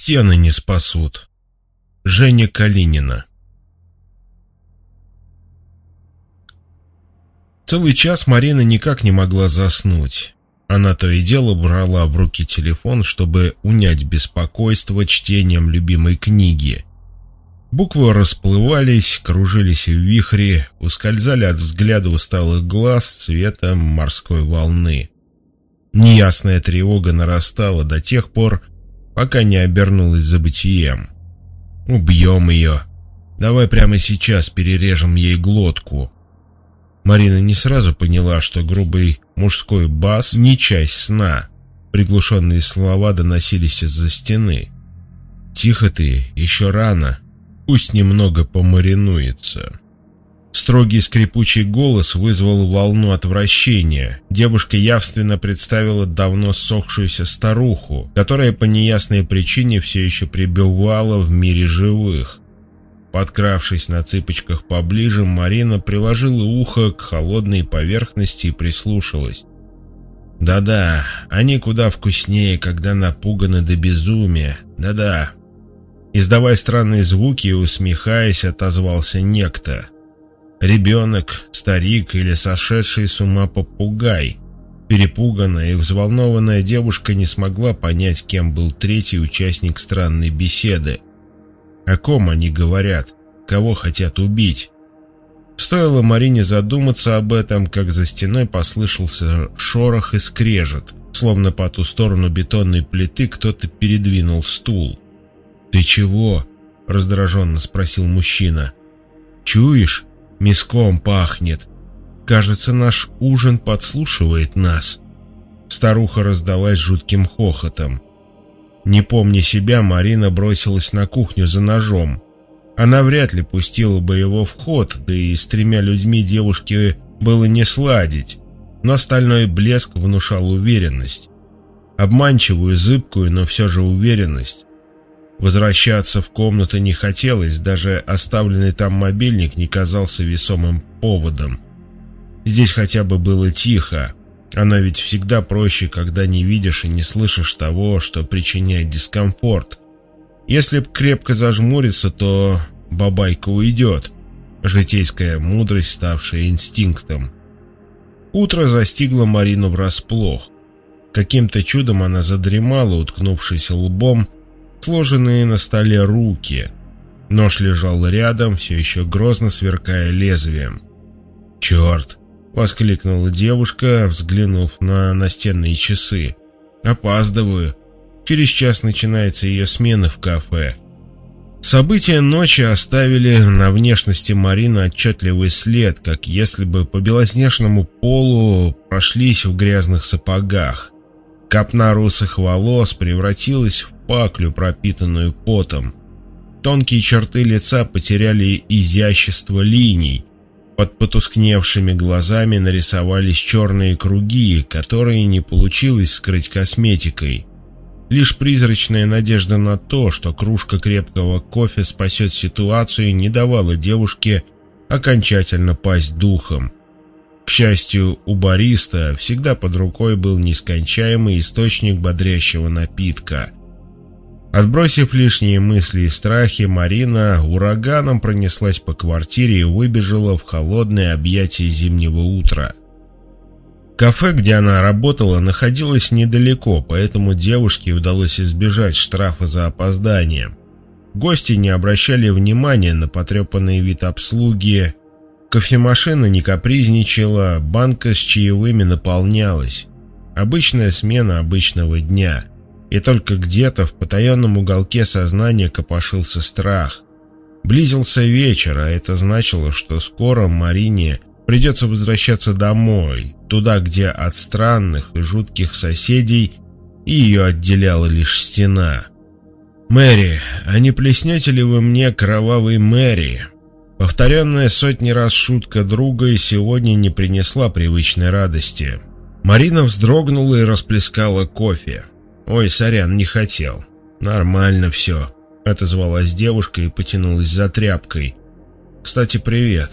стены не спасут. Женя Калинина Целый час Марина никак не могла заснуть. Она то и дело брала в руки телефон, чтобы унять беспокойство чтением любимой книги. Буквы расплывались, кружились в вихре, ускользали от взгляда усталых глаз цветом морской волны. Неясная тревога нарастала до тех пор, пока не обернулась забытием. «Убьем ее. Давай прямо сейчас перережем ей глотку». Марина не сразу поняла, что грубый мужской бас не часть сна. Приглушенные слова доносились из-за стены. «Тихо ты, еще рано. Пусть немного помаринуется». Строгий скрипучий голос вызвал волну отвращения. Девушка явственно представила давно сохшуюся старуху, которая по неясной причине все еще пребывала в мире живых. Подкравшись на цыпочках поближе, Марина приложила ухо к холодной поверхности и прислушалась. «Да-да, они куда вкуснее, когда напуганы до безумия. Да-да». Издавая странные звуки и усмехаясь, отозвался некто — Ребенок, старик или сошедший с ума попугай. Перепуганная и взволнованная девушка не смогла понять, кем был третий участник странной беседы. О ком они говорят? Кого хотят убить? Стоило Марине задуматься об этом, как за стеной послышался шорох и скрежет, словно по ту сторону бетонной плиты кто-то передвинул стул. «Ты чего?» — раздраженно спросил мужчина. «Чуешь?» Миском пахнет. Кажется, наш ужин подслушивает нас. Старуха раздалась жутким хохотом. Не помня себя, Марина бросилась на кухню за ножом. Она вряд ли пустила бы его в ход, да и с тремя людьми девушке было не сладить. Но стальной блеск внушал уверенность. Обманчивую, зыбкую, но все же уверенность. Возвращаться в комнату не хотелось, даже оставленный там мобильник не казался весомым поводом. Здесь хотя бы было тихо. Оно ведь всегда проще, когда не видишь и не слышишь того, что причиняет дискомфорт. Если б крепко зажмуриться, то бабайка уйдет. Житейская мудрость, ставшая инстинктом. Утро застигло Марину врасплох. Каким-то чудом она задремала, уткнувшись лбом сложенные на столе руки. Нож лежал рядом, все еще грозно сверкая лезвием. «Черт!» — воскликнула девушка, взглянув на настенные часы. «Опаздываю. Через час начинается ее смена в кафе». События ночи оставили на внешности Марины отчетливый след, как если бы по белоснежному полу прошлись в грязных сапогах. Копна русых волос превратилась в паклю, пропитанную потом. Тонкие черты лица потеряли изящество линий. Под потускневшими глазами нарисовались черные круги, которые не получилось скрыть косметикой. Лишь призрачная надежда на то, что кружка крепкого кофе спасет ситуацию, не давала девушке окончательно пасть духом. К счастью, у бариста всегда под рукой был нескончаемый источник бодрящего напитка. Отбросив лишние мысли и страхи, Марина ураганом пронеслась по квартире и выбежала в холодное объятие зимнего утра. Кафе, где она работала, находилось недалеко, поэтому девушке удалось избежать штрафа за опоздание. Гости не обращали внимания на потрепанный вид обслуги, кофемашина не капризничала, банка с чаевыми наполнялась. Обычная смена обычного дня – и только где-то в потаенном уголке сознания копошился страх. Близился вечер, а это значило, что скоро Марине придется возвращаться домой, туда, где от странных и жутких соседей ее отделяла лишь стена. «Мэри, а не плеснете ли вы мне кровавой Мэри?» Повторенная сотни раз шутка друга и сегодня не принесла привычной радости. Марина вздрогнула и расплескала кофе. «Ой, сорян, не хотел». «Нормально все», — отозвалась девушка и потянулась за тряпкой. «Кстати, привет».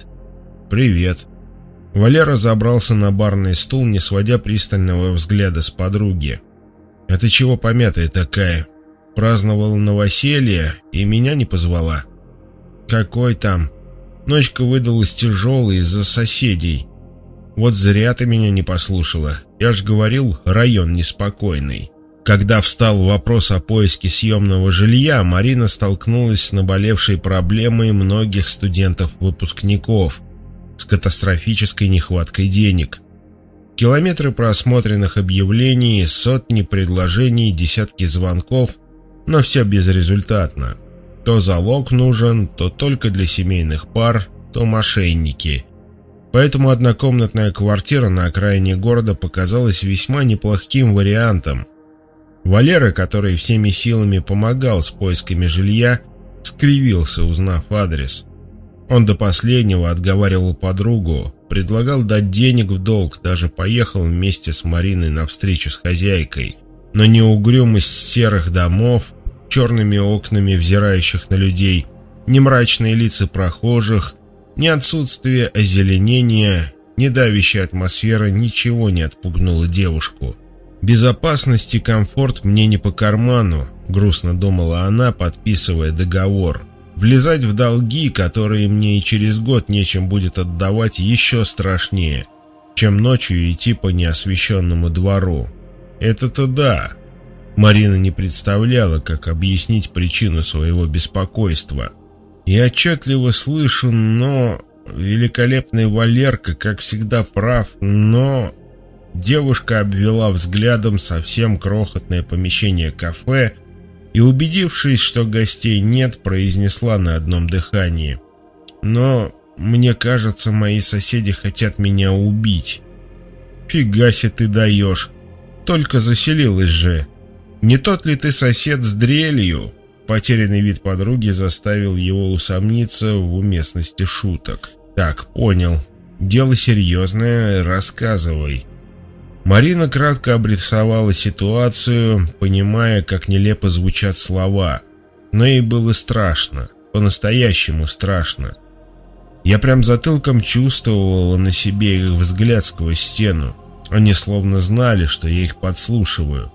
«Привет». Валера забрался на барный стул, не сводя пристального взгляда с подруги. «Это чего помятая такая?» праздновал новоселье и меня не позвала. Какой там? Ночка выдалась тяжелой из-за соседей. Вот зря ты меня не послушала. Я ж говорил, район неспокойный. Когда встал вопрос о поиске съемного жилья, Марина столкнулась с наболевшей проблемой многих студентов-выпускников с катастрофической нехваткой денег. Километры просмотренных объявлений, сотни предложений, десятки звонков, но все безрезультатно. То залог нужен, то только для семейных пар, то мошенники. Поэтому однокомнатная квартира на окраине города показалась весьма неплохим вариантом – Валера, который всеми силами помогал с поисками жилья, скривился, узнав адрес. Он до последнего отговаривал подругу, предлагал дать денег в долг, даже поехал вместе с Мариной на встречу с хозяйкой. Но ни угрюмость серых домов, черными окнами взирающих на людей, ни мрачные лица прохожих, ни отсутствие озеленения, ни давящая атмосфера ничего не отпугнуло девушку. «Безопасность и комфорт мне не по карману», — грустно думала она, подписывая договор. «Влезать в долги, которые мне и через год нечем будет отдавать, еще страшнее, чем ночью идти по неосвещенному двору. Это-то да». Марина не представляла, как объяснить причину своего беспокойства. «Я отчетливо слышу, но...» Великолепный Валерка, как всегда, прав, но... Девушка обвела взглядом совсем крохотное помещение кафе и, убедившись, что гостей нет, произнесла на одном дыхании. «Но, мне кажется, мои соседи хотят меня убить». «Фига себе ты даешь! Только заселилась же! Не тот ли ты сосед с дрелью?» Потерянный вид подруги заставил его усомниться в уместности шуток. «Так, понял. Дело серьезное, рассказывай». Марина кратко обрисовала ситуацию, понимая, как нелепо звучат слова. Но ей было страшно, по-настоящему страшно. Я прям затылком чувствовала на себе их взгляд сквозь стену. Они словно знали, что я их подслушиваю.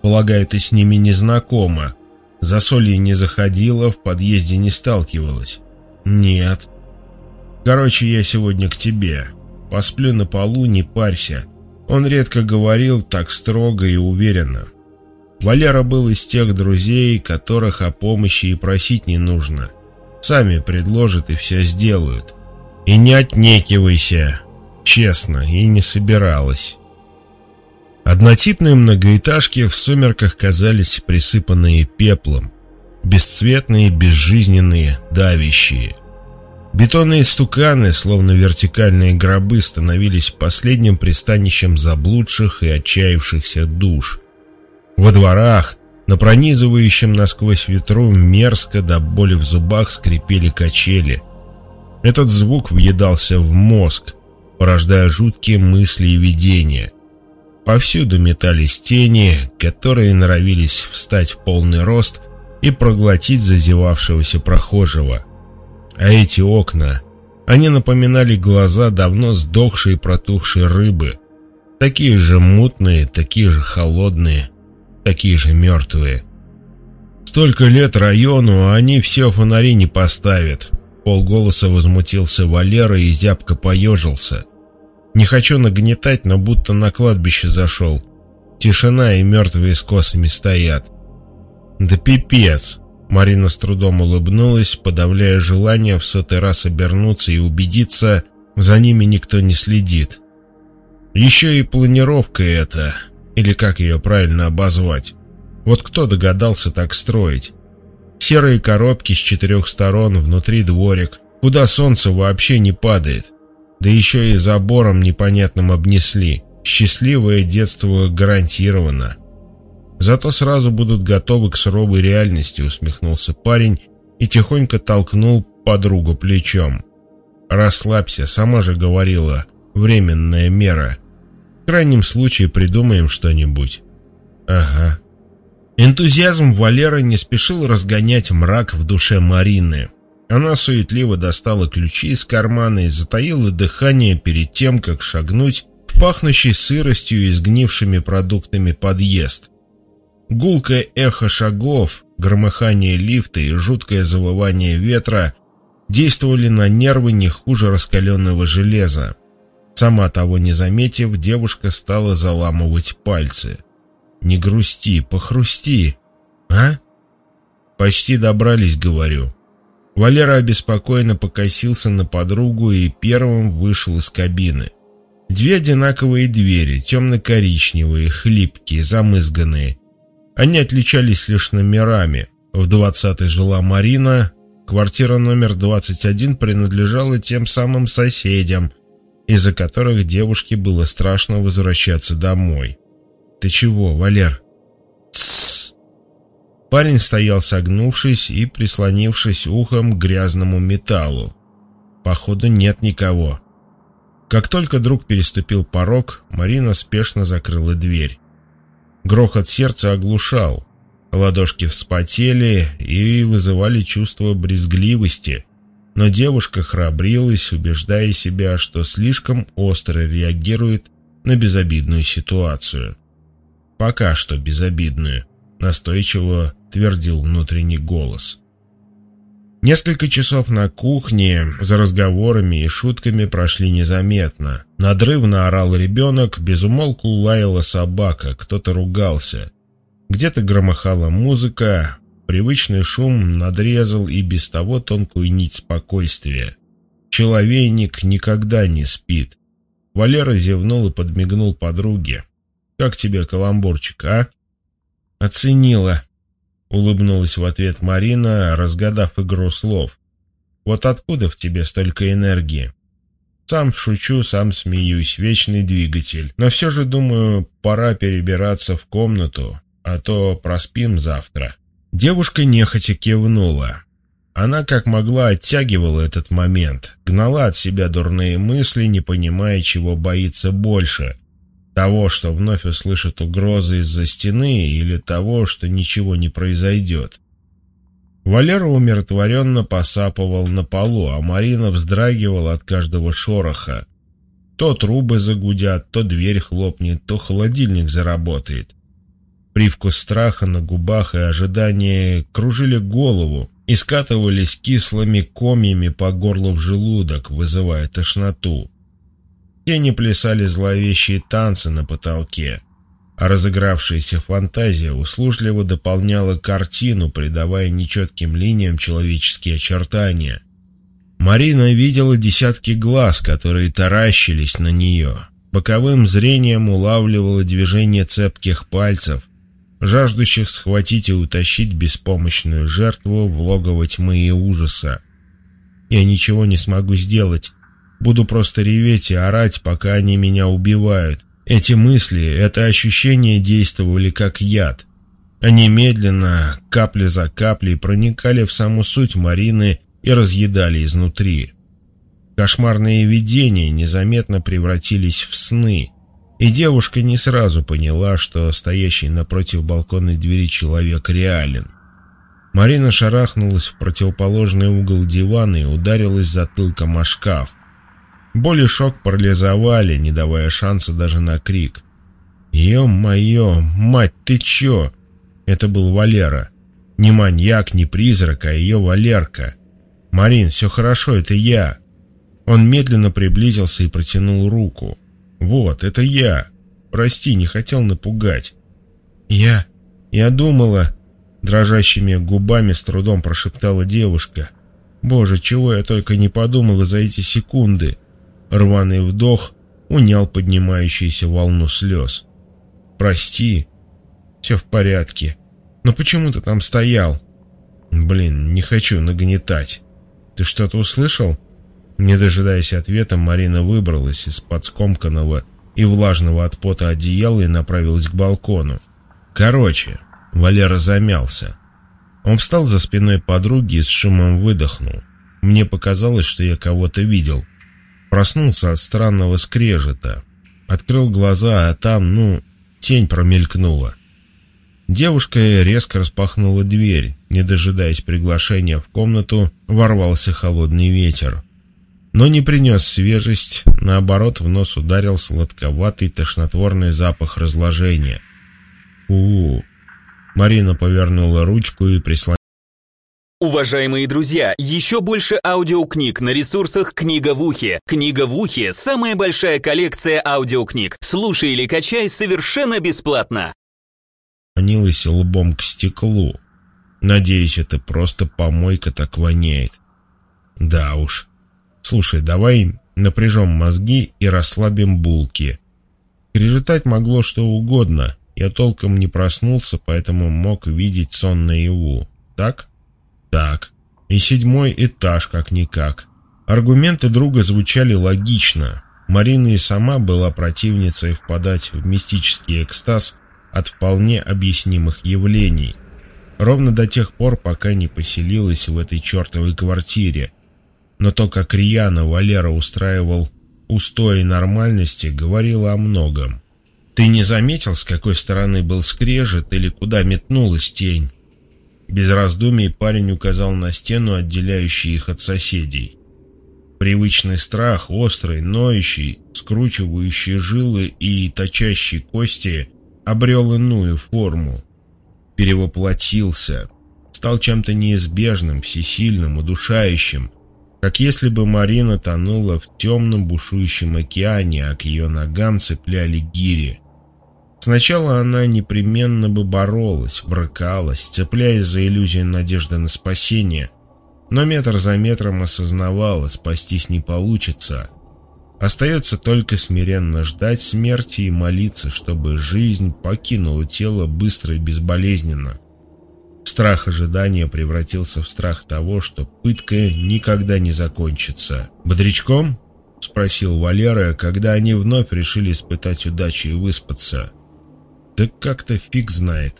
Полагаю, ты с ними не знакома. За солью не заходила, в подъезде не сталкивалась. Нет. Короче, я сегодня к тебе. Посплю на полу, не парься. Он редко говорил так строго и уверенно. Валера был из тех друзей, которых о помощи и просить не нужно. Сами предложат и все сделают. И не отнекивайся, честно, и не собиралась. Однотипные многоэтажки в сумерках казались присыпанные пеплом, бесцветные, безжизненные, давящие – Бетонные стуканы, словно вертикальные гробы, становились последним пристанищем заблудших и отчаявшихся душ. Во дворах, на пронизывающем насквозь ветру, мерзко до боли в зубах скрипели качели. Этот звук въедался в мозг, порождая жуткие мысли и видения. Повсюду метались тени, которые норовились встать в полный рост и проглотить зазевавшегося прохожего — а эти окна, они напоминали глаза давно сдохшей и протухшей рыбы. Такие же мутные, такие же холодные, такие же мертвые. Столько лет району, а они все фонари не поставят. Полголоса возмутился Валера и зябко поежился. Не хочу нагнетать, но будто на кладбище зашел. Тишина и мертвые с косами стоят. Да пипец! Марина с трудом улыбнулась, подавляя желание в сотый раз обернуться и убедиться, за ними никто не следит. Еще и планировка эта, или как ее правильно обозвать. Вот кто догадался так строить? Серые коробки с четырех сторон, внутри дворик, куда солнце вообще не падает. Да еще и забором непонятным обнесли. Счастливое детство гарантировано. Зато сразу будут готовы к суровой реальности, усмехнулся парень и тихонько толкнул подругу плечом. Расслабься, сама же говорила, временная мера. В крайнем случае придумаем что-нибудь. Ага. Энтузиазм Валеры не спешил разгонять мрак в душе Марины. Она суетливо достала ключи из кармана и затаила дыхание перед тем, как шагнуть в пахнущий сыростью и сгнившими продуктами подъезд – Гулкое эхо шагов, громыхание лифта и жуткое завывание ветра действовали на нервы не хуже раскаленного железа. Сама того не заметив, девушка стала заламывать пальцы. «Не грусти, похрусти!» «А?» «Почти добрались, говорю». Валера обеспокоенно покосился на подругу и первым вышел из кабины. Две одинаковые двери, темно-коричневые, хлипкие, замызганные. Они отличались лишь номерами. В двадцатой жила Марина, квартира номер 21 принадлежала тем самым соседям, из-за которых девушке было страшно возвращаться домой. «Ты чего, Валер?» «Тссс!» Парень стоял согнувшись и прислонившись ухом к грязному металлу. «Походу, нет никого». Как только друг переступил порог, Марина спешно закрыла дверь. Грохот сердца оглушал. Ладошки вспотели и вызывали чувство брезгливости. Но девушка храбрилась, убеждая себя, что слишком остро реагирует на безобидную ситуацию. Пока что безобидную, настойчиво твердил внутренний голос. Несколько часов на кухне за разговорами и шутками прошли незаметно. Надрывно орал ребенок, безумолку лаяла собака, кто-то ругался. Где-то громыхала музыка, привычный шум надрезал и без того тонкую нить спокойствия. Человейник никогда не спит. Валера зевнул и подмигнул подруге. «Как тебе каламбурчик, а?» «Оценила», — улыбнулась в ответ Марина, разгадав игру слов. «Вот откуда в тебе столько энергии?» «Сам шучу, сам смеюсь, вечный двигатель. Но все же, думаю, пора перебираться в комнату, а то проспим завтра». Девушка нехотя кивнула. Она как могла оттягивала этот момент, гнала от себя дурные мысли, не понимая, чего боится больше того, что вновь услышит угрозы из-за стены, или того, что ничего не произойдет. Валера умиротворенно посапывал на полу, а Марина вздрагивала от каждого шороха. То трубы загудят, то дверь хлопнет, то холодильник заработает. Привкус страха на губах и ожидания кружили голову и скатывались кислыми комьями по горлу в желудок, вызывая тошноту. Тени плясали зловещие танцы на потолке, а разыгравшаяся фантазия услужливо дополняла картину, придавая нечетким линиям человеческие очертания. Марина видела десятки глаз, которые таращились на нее. Боковым зрением улавливала движение цепких пальцев, жаждущих схватить и утащить беспомощную жертву в логово тьмы и ужаса. «Я ничего не смогу сделать», Буду просто реветь и орать, пока они меня убивают. Эти мысли, это ощущение действовали как яд. Они медленно, капля за каплей, проникали в саму суть Марины и разъедали изнутри. Кошмарные видения незаметно превратились в сны, и девушка не сразу поняла, что стоящий напротив балконной двери человек реален. Марина шарахнулась в противоположный угол дивана и ударилась затылком о шкаф. Боль и шок парализовали, не давая шанса даже на крик. «Ё-моё, мать, ты чё?» Это был Валера. Не маньяк, не призрак, а ее Валерка. «Марин, все хорошо, это я». Он медленно приблизился и протянул руку. «Вот, это я. Прости, не хотел напугать». «Я... я думала...» Дрожащими губами с трудом прошептала девушка. «Боже, чего я только не подумала за эти секунды!» Рваный вдох унял поднимающуюся волну слез. «Прости. Все в порядке. Но почему ты там стоял?» «Блин, не хочу нагнетать. Ты что-то услышал?» Не дожидаясь ответа, Марина выбралась из-под скомканного и влажного от пота одеяла и направилась к балкону. «Короче», — Валера замялся. Он встал за спиной подруги и с шумом выдохнул. Мне показалось, что я кого-то видел. Проснулся от странного скрежета. Открыл глаза, а там, ну, тень промелькнула. Девушка резко распахнула дверь. Не дожидаясь приглашения в комнату, ворвался холодный ветер. Но не принес свежесть, наоборот, в нос ударил сладковатый тошнотворный запах разложения. у, -у, -у. Марина повернула ручку и прислонила. Уважаемые друзья, еще больше аудиокниг на ресурсах «Книга в ухе». «Книга в ухе» — самая большая коллекция аудиокниг. Слушай или качай совершенно бесплатно. Нанилась лбом к стеклу. Надеюсь, это просто помойка так воняет. Да уж. Слушай, давай напряжем мозги и расслабим булки. Крежетать могло что угодно. Я толком не проснулся, поэтому мог видеть сон наяву. Так? Так. И седьмой этаж, как-никак. Аргументы друга звучали логично. Марина и сама была противницей впадать в мистический экстаз от вполне объяснимых явлений. Ровно до тех пор, пока не поселилась в этой чертовой квартире, но то, как рьяно Валера устраивал устои нормальности, говорило о многом. «Ты не заметил, с какой стороны был скрежет или куда метнулась тень?» Без раздумий парень указал на стену, отделяющую их от соседей. Привычный страх, острый, ноющий, скручивающий жилы и точащий кости, обрел иную форму. Перевоплотился, стал чем-то неизбежным, всесильным, удушающим, как если бы Марина тонула в темном бушующем океане, а к ее ногам цепляли гири. Сначала она непременно бы боролась, брыкалась, цепляясь за иллюзию надежды на спасение, но метр за метром осознавала, спастись не получится. Остается только смиренно ждать смерти и молиться, чтобы жизнь покинула тело быстро и безболезненно. Страх ожидания превратился в страх того, что пытка никогда не закончится. «Бодрячком?» — спросил Валера, когда они вновь решили испытать удачу и выспаться. «Да как-то фиг знает».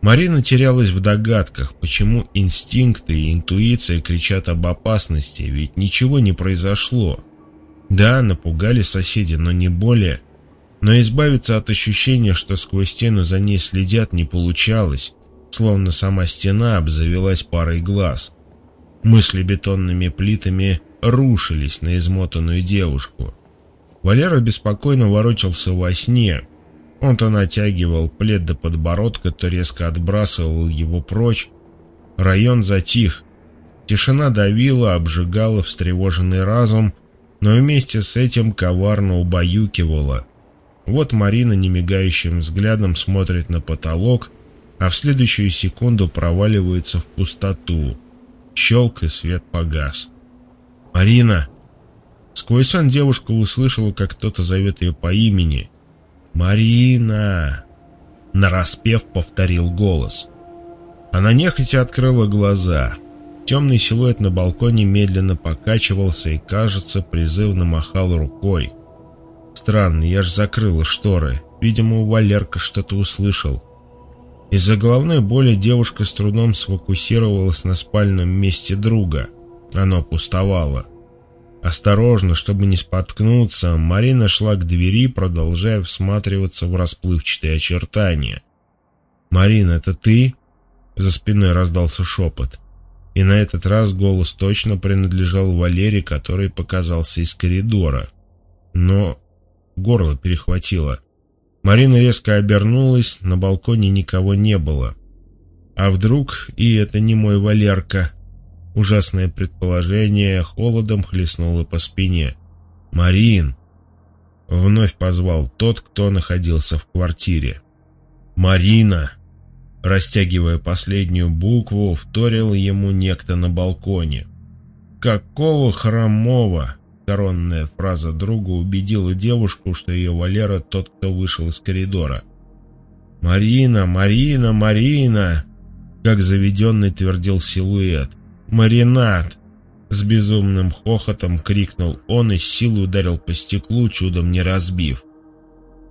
Марина терялась в догадках, почему инстинкты и интуиция кричат об опасности, ведь ничего не произошло. Да, напугали соседи, но не более. Но избавиться от ощущения, что сквозь стену за ней следят, не получалось словно сама стена обзавелась парой глаз. Мысли бетонными плитами рушились на измотанную девушку. Валера беспокойно ворочался во сне. Он то натягивал плед до подбородка, то резко отбрасывал его прочь. Район затих. Тишина давила, обжигала встревоженный разум, но вместе с этим коварно убаюкивала. Вот Марина немигающим взглядом смотрит на потолок, а в следующую секунду проваливается в пустоту. Щелк и свет погас. «Марина!» Сквозь сон девушка услышала, как кто-то зовет ее по имени. «Марина!» Нараспев повторил голос. Она нехотя открыла глаза. Темный силуэт на балконе медленно покачивался и, кажется, призывно махал рукой. Странно, я ж закрыла шторы. Видимо, у Валерка что-то услышал. Из-за головной боли девушка с трудом сфокусировалась на спальном месте друга. Оно пустовало. Осторожно, чтобы не споткнуться, Марина шла к двери, продолжая всматриваться в расплывчатые очертания. «Марина, это ты?» За спиной раздался шепот. И на этот раз голос точно принадлежал Валере, который показался из коридора. Но горло перехватило. Марина резко обернулась, на балконе никого не было. А вдруг и это не мой Валерка? Ужасное предположение холодом хлестнуло по спине. «Марин!» Вновь позвал тот, кто находился в квартире. «Марина!» Растягивая последнюю букву, вторил ему некто на балконе. «Какого хромого!» Коронная фраза друга убедила девушку, что ее Валера тот, кто вышел из коридора. «Марина, Марина, Марина!» Как заведенный твердил силуэт. «Маринад!» С безумным хохотом крикнул он и с силой ударил по стеклу, чудом не разбив.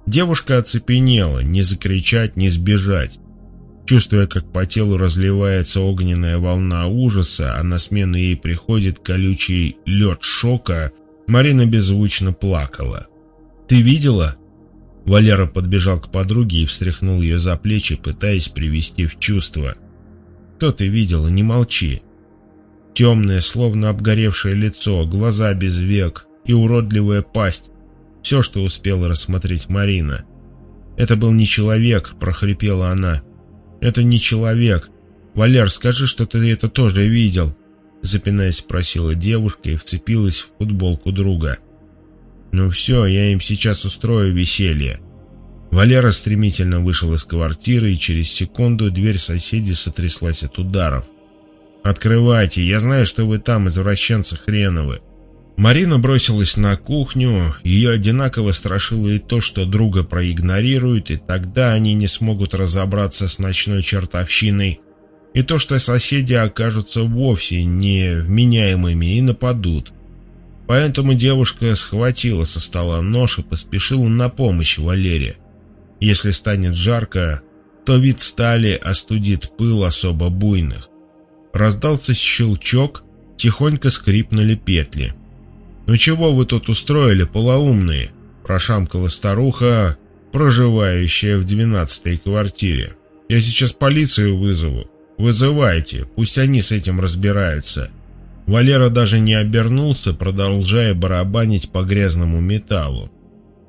Девушка оцепенела, не закричать, не сбежать. Чувствуя, как по телу разливается огненная волна ужаса, а на смену ей приходит колючий лед шока, Марина беззвучно плакала. «Ты видела?» Валера подбежал к подруге и встряхнул ее за плечи, пытаясь привести в чувство. «Кто ты видела? Не молчи!» Темное, словно обгоревшее лицо, глаза без век и уродливая пасть. Все, что успела рассмотреть Марина. «Это был не человек», — прохрипела она. Это не человек. Валер, скажи, что ты это тоже видел. Запинаясь, спросила девушка и вцепилась в футболку друга. Ну все, я им сейчас устрою веселье. Валера стремительно вышел из квартиры, и через секунду дверь соседей сотряслась от ударов. «Открывайте, я знаю, что вы там, извращенцы хреновы». Марина бросилась на кухню, ее одинаково страшило и то, что друга проигнорируют, и тогда они не смогут разобраться с ночной чертовщиной, и то, что соседи окажутся вовсе невменяемыми и нападут. Поэтому девушка схватила со стола нож и поспешила на помощь Валере. Если станет жарко, то вид стали остудит пыл особо буйных. Раздался щелчок, тихонько скрипнули петли. «Ну чего вы тут устроили, полоумные?» – прошамкала старуха, проживающая в двенадцатой квартире. «Я сейчас полицию вызову. Вызывайте, пусть они с этим разбираются». Валера даже не обернулся, продолжая барабанить по грязному металлу.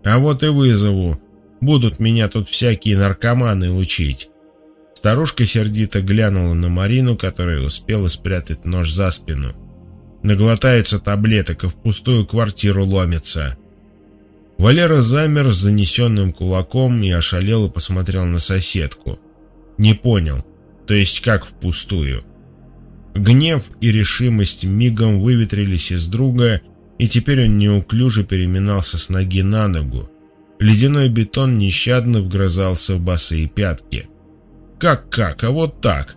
«А вот и вызову. Будут меня тут всякие наркоманы учить». Старушка сердито глянула на Марину, которая успела спрятать нож за спину. Наглотаются таблеток и в пустую квартиру ломятся. Валера замер с занесенным кулаком и ошалело посмотрел на соседку. Не понял, то есть как впустую. Гнев и решимость мигом выветрились из друга, и теперь он неуклюже переминался с ноги на ногу. Ледяной бетон нещадно вгрызался в босые пятки. Как-как, а вот так.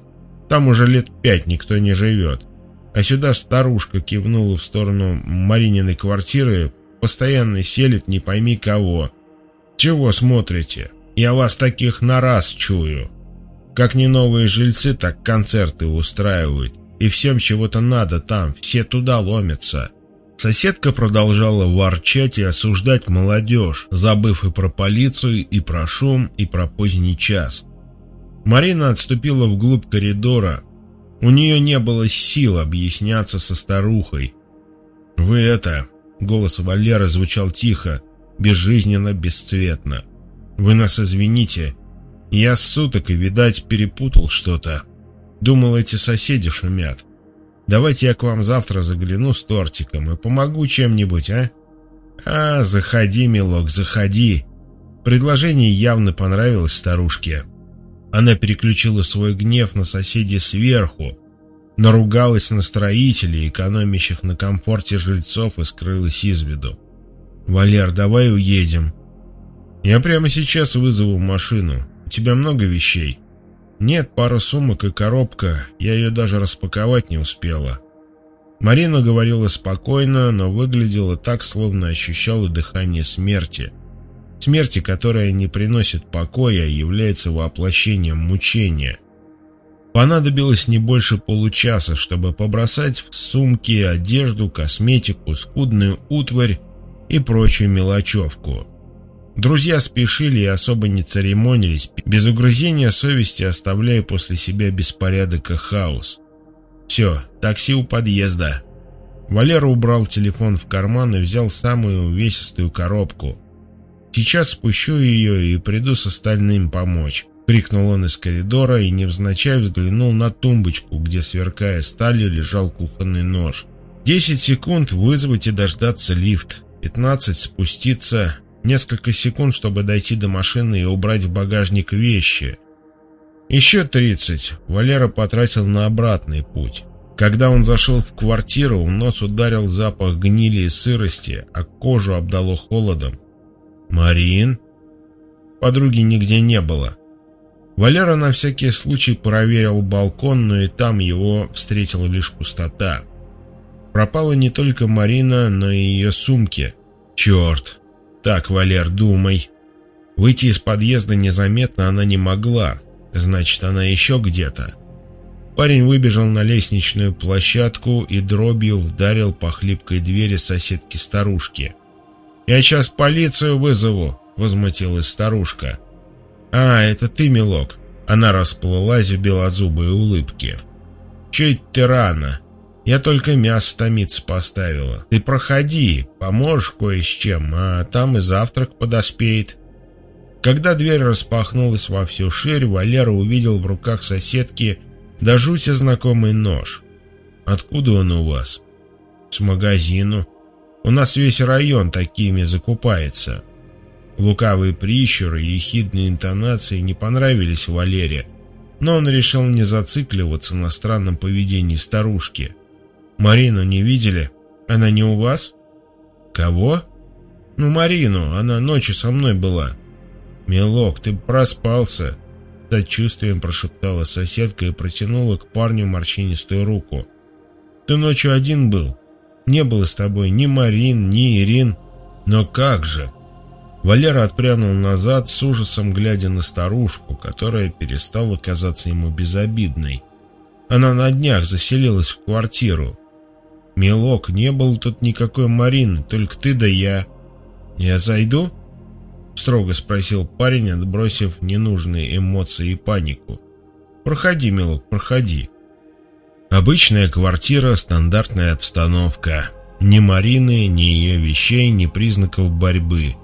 Там уже лет пять никто не живет. А сюда старушка кивнула в сторону Марининой квартиры, постоянно селит не пойми кого. Чего смотрите? Я вас таких на раз чую. Как не новые жильцы, так концерты устраивают. И всем чего-то надо там, все туда ломятся. Соседка продолжала ворчать и осуждать молодежь, забыв и про полицию, и про шум, и про поздний час. Марина отступила вглубь коридора, у нее не было сил объясняться со старухой. «Вы это...» — голос Валеры звучал тихо, безжизненно, бесцветно. «Вы нас извините. Я суток и, видать, перепутал что-то. Думал, эти соседи шумят. Давайте я к вам завтра загляну с тортиком и помогу чем-нибудь, а?» «А, заходи, милок, заходи!» Предложение явно понравилось старушке. Она переключила свой гнев на соседей сверху, наругалась на строителей, экономящих на комфорте жильцов, и скрылась из виду. «Валер, давай уедем». «Я прямо сейчас вызову машину. У тебя много вещей?» «Нет, пара сумок и коробка. Я ее даже распаковать не успела». Марина говорила спокойно, но выглядела так, словно ощущала дыхание смерти – Смерти, которая не приносит покоя, является воплощением мучения. Понадобилось не больше получаса, чтобы побросать в сумки одежду, косметику, скудную утварь и прочую мелочевку. Друзья спешили и особо не церемонились, без угрызения совести оставляя после себя беспорядок и хаос. Все, такси у подъезда. Валера убрал телефон в карман и взял самую увесистую коробку – Сейчас спущу ее и приду с остальным помочь. Крикнул он из коридора и невзначай взглянул на тумбочку, где, сверкая сталью, лежал кухонный нож. Десять секунд вызвать и дождаться лифт. Пятнадцать спуститься. Несколько секунд, чтобы дойти до машины и убрать в багажник вещи. Еще тридцать Валера потратил на обратный путь. Когда он зашел в квартиру, в нос ударил запах гнили и сырости, а кожу обдало холодом. «Марин?» Подруги нигде не было. Валера на всякий случай проверил балкон, но и там его встретила лишь пустота. Пропала не только Марина, но и ее сумки. Черт! Так, Валер, думай. Выйти из подъезда незаметно она не могла. Значит, она еще где-то. Парень выбежал на лестничную площадку и дробью вдарил по хлипкой двери соседки старушки. «Я сейчас полицию вызову», — возмутилась старушка. «А, это ты, милок?» Она расплылась в белозубой улыбке. «Чуть ты рано. Я только мясо томиться поставила. Ты проходи, поможешь кое с чем, а там и завтрак подоспеет». Когда дверь распахнулась во всю ширь, Валера увидел в руках соседки до жути знакомый нож. «Откуда он у вас?» «С магазину. У нас весь район такими закупается». Лукавые прищуры и ехидные интонации не понравились Валере, но он решил не зацикливаться на странном поведении старушки. «Марину не видели? Она не у вас?» «Кого?» «Ну, Марину, она ночью со мной была». «Милок, ты проспался!» Сочувствием прошептала соседка и протянула к парню морщинистую руку. «Ты ночью один был. Не было с тобой ни Марин, ни Ирин. Но как же?» Валера отпрянул назад, с ужасом глядя на старушку, которая перестала казаться ему безобидной. Она на днях заселилась в квартиру. «Милок, не было тут никакой Марины, только ты да я». «Я зайду?» — строго спросил парень, отбросив ненужные эмоции и панику. «Проходи, милок, проходи». Обычная квартира, стандартная обстановка. Ни Марины, ни ее вещей, ни признаков борьбы.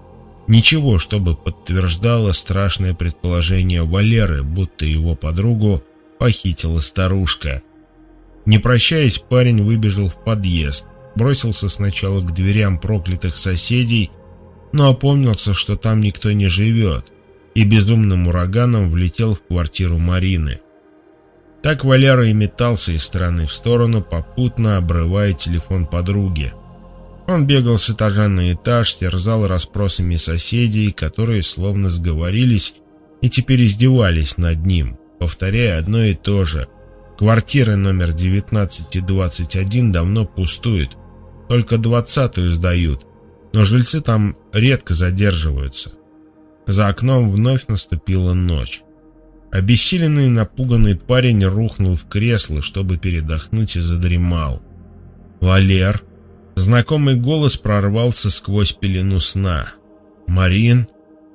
Ничего, чтобы подтверждало страшное предположение Валеры, будто его подругу похитила старушка. Не прощаясь, парень выбежал в подъезд, бросился сначала к дверям проклятых соседей, но опомнился, что там никто не живет, и безумным ураганом влетел в квартиру Марины. Так Валера и метался из стороны в сторону, попутно обрывая телефон подруги. Он бегал с этажа на этаж, терзал расспросами соседей, которые словно сговорились и теперь издевались над ним, повторяя одно и то же. Квартира номер 19 и 21 давно пустует, только двадцатую сдают, но жильцы там редко задерживаются. За окном вновь наступила ночь. Обессиленный и напуганный парень рухнул в кресло, чтобы передохнуть и задремал. «Валер!» Знакомый голос прорвался сквозь пелену сна. «Марин?»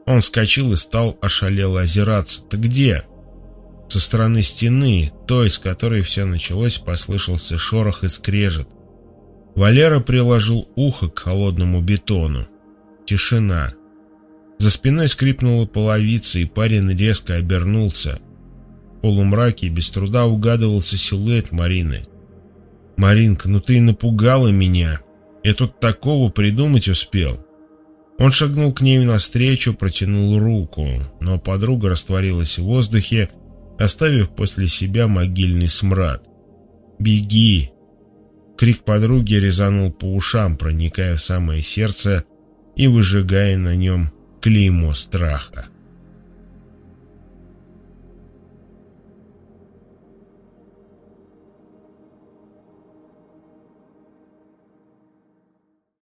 Он вскочил и стал ошалело озираться. «Ты где?» Со стороны стены, той, с которой все началось, послышался шорох и скрежет. Валера приложил ухо к холодному бетону. Тишина. За спиной скрипнула половица, и парень резко обернулся. В полумраке без труда угадывался силуэт Марины. «Маринка, ну ты и напугала меня. Я тут такого придумать успел». Он шагнул к ней навстречу, протянул руку, но подруга растворилась в воздухе, оставив после себя могильный смрад. «Беги!» Крик подруги резанул по ушам, проникая в самое сердце и выжигая на нем клеймо страха.